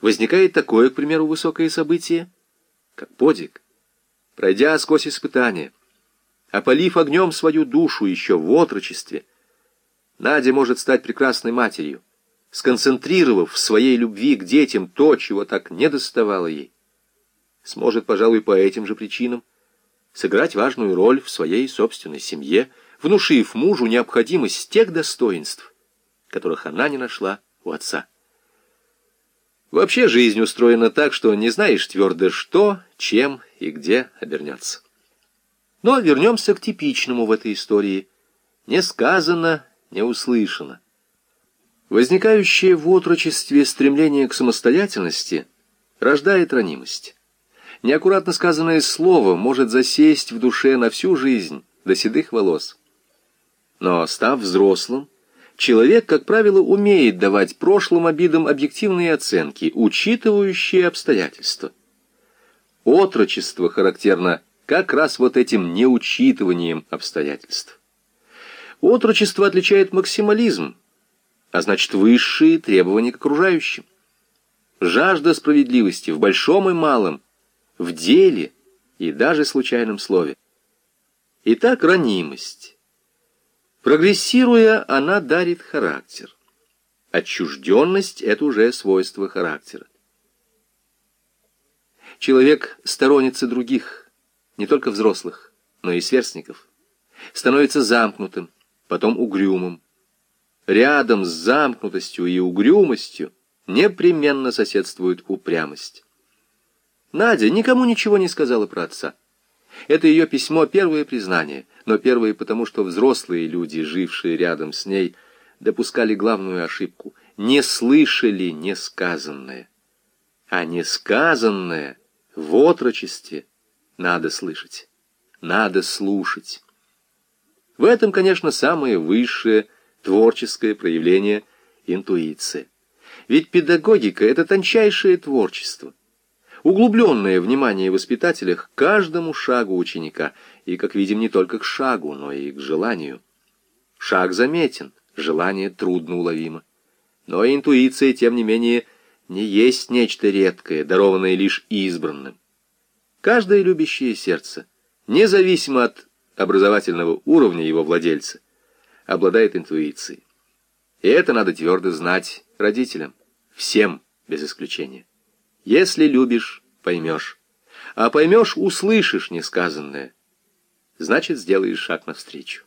возникает такое, к примеру, высокое событие, как подвиг. Пройдя сквозь испытания, опалив огнем свою душу еще в отрочестве, Надя может стать прекрасной матерью, сконцентрировав в своей любви к детям то, чего так не доставало ей. Сможет, пожалуй, по этим же причинам сыграть важную роль в своей собственной семье, внушив мужу необходимость тех достоинств, которых она не нашла у отца. Вообще жизнь устроена так, что не знаешь твердо что, чем и где обернется. Но вернемся к типичному в этой истории. Не сказано, не услышано. Возникающее в отрочестве стремление к самостоятельности рождает ранимость. Неаккуратно сказанное слово может засесть в душе на всю жизнь, до седых волос. Но, став взрослым, человек, как правило, умеет давать прошлым обидам объективные оценки, учитывающие обстоятельства. Отрочество характерно как раз вот этим неучитыванием обстоятельств. Отрочество отличает максимализм, а значит высшие требования к окружающим. Жажда справедливости в большом и малом – в деле и даже случайном слове. Итак, ранимость. Прогрессируя, она дарит характер. Отчужденность — это уже свойство характера. Человек сторонится других, не только взрослых, но и сверстников. Становится замкнутым, потом угрюмым. Рядом с замкнутостью и угрюмостью непременно соседствует упрямость. Надя никому ничего не сказала про отца. Это ее письмо — первое признание, но первое потому, что взрослые люди, жившие рядом с ней, допускали главную ошибку — не слышали несказанное. А несказанное в отрочестве надо слышать, надо слушать. В этом, конечно, самое высшее творческое проявление интуиции. Ведь педагогика — это тончайшее творчество углубленное внимание воспитателя к каждому шагу ученика, и, как видим, не только к шагу, но и к желанию. Шаг заметен, желание трудно уловимо. Но интуиция, тем не менее, не есть нечто редкое, дарованное лишь избранным. Каждое любящее сердце, независимо от образовательного уровня его владельца, обладает интуицией. И это надо твердо знать родителям, всем без исключения. Если любишь, поймешь. А поймешь, услышишь несказанное. Значит, сделаешь шаг навстречу.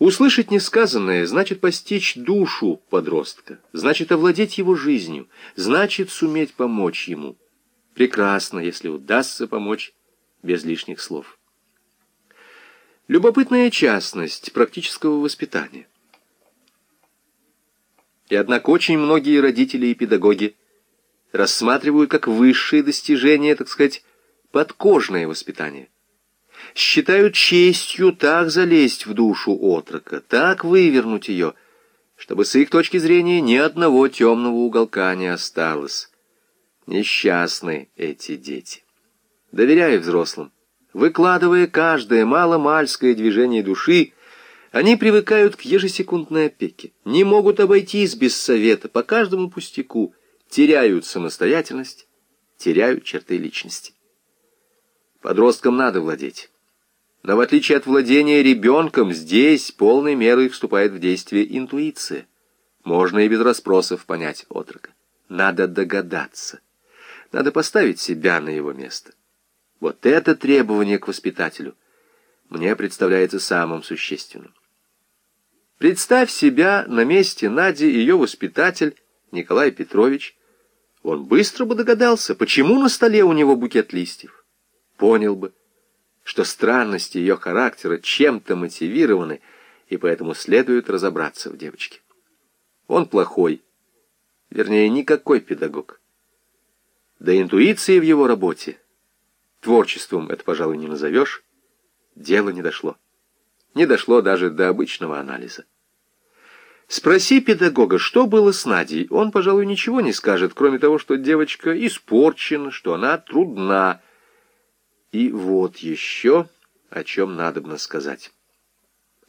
Услышать несказанное значит постичь душу подростка, значит овладеть его жизнью, значит суметь помочь ему. Прекрасно, если удастся помочь без лишних слов. Любопытная частность практического воспитания. И однако очень многие родители и педагоги рассматривают как высшее достижение, так сказать, подкожное воспитание. Считают честью так залезть в душу отрока, так вывернуть ее, чтобы с их точки зрения ни одного темного уголка не осталось. Несчастны эти дети. Доверяя взрослым, выкладывая каждое маломальское движение души, они привыкают к ежесекундной опеке, не могут обойтись без совета по каждому пустяку, теряют самостоятельность, теряют черты личности. Подросткам надо владеть. Но в отличие от владения ребенком, здесь полной мерой вступает в действие интуиция. Можно и без расспросов понять отрока. Надо догадаться. Надо поставить себя на его место. Вот это требование к воспитателю мне представляется самым существенным. Представь себя на месте Нади, ее воспитатель, Николай Петрович, он быстро бы догадался, почему на столе у него букет листьев. Понял бы, что странности ее характера чем-то мотивированы, и поэтому следует разобраться в девочке. Он плохой, вернее, никакой педагог. До интуиции в его работе, творчеством это, пожалуй, не назовешь, дело не дошло. Не дошло даже до обычного анализа. Спроси педагога, что было с Надей, он, пожалуй, ничего не скажет, кроме того, что девочка испорчена, что она трудна. И вот еще о чем надобно сказать.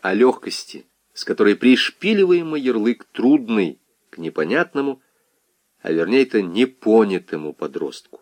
О легкости, с которой пришпиливаемый ярлык трудный к непонятному, а вернее-то непонятому подростку.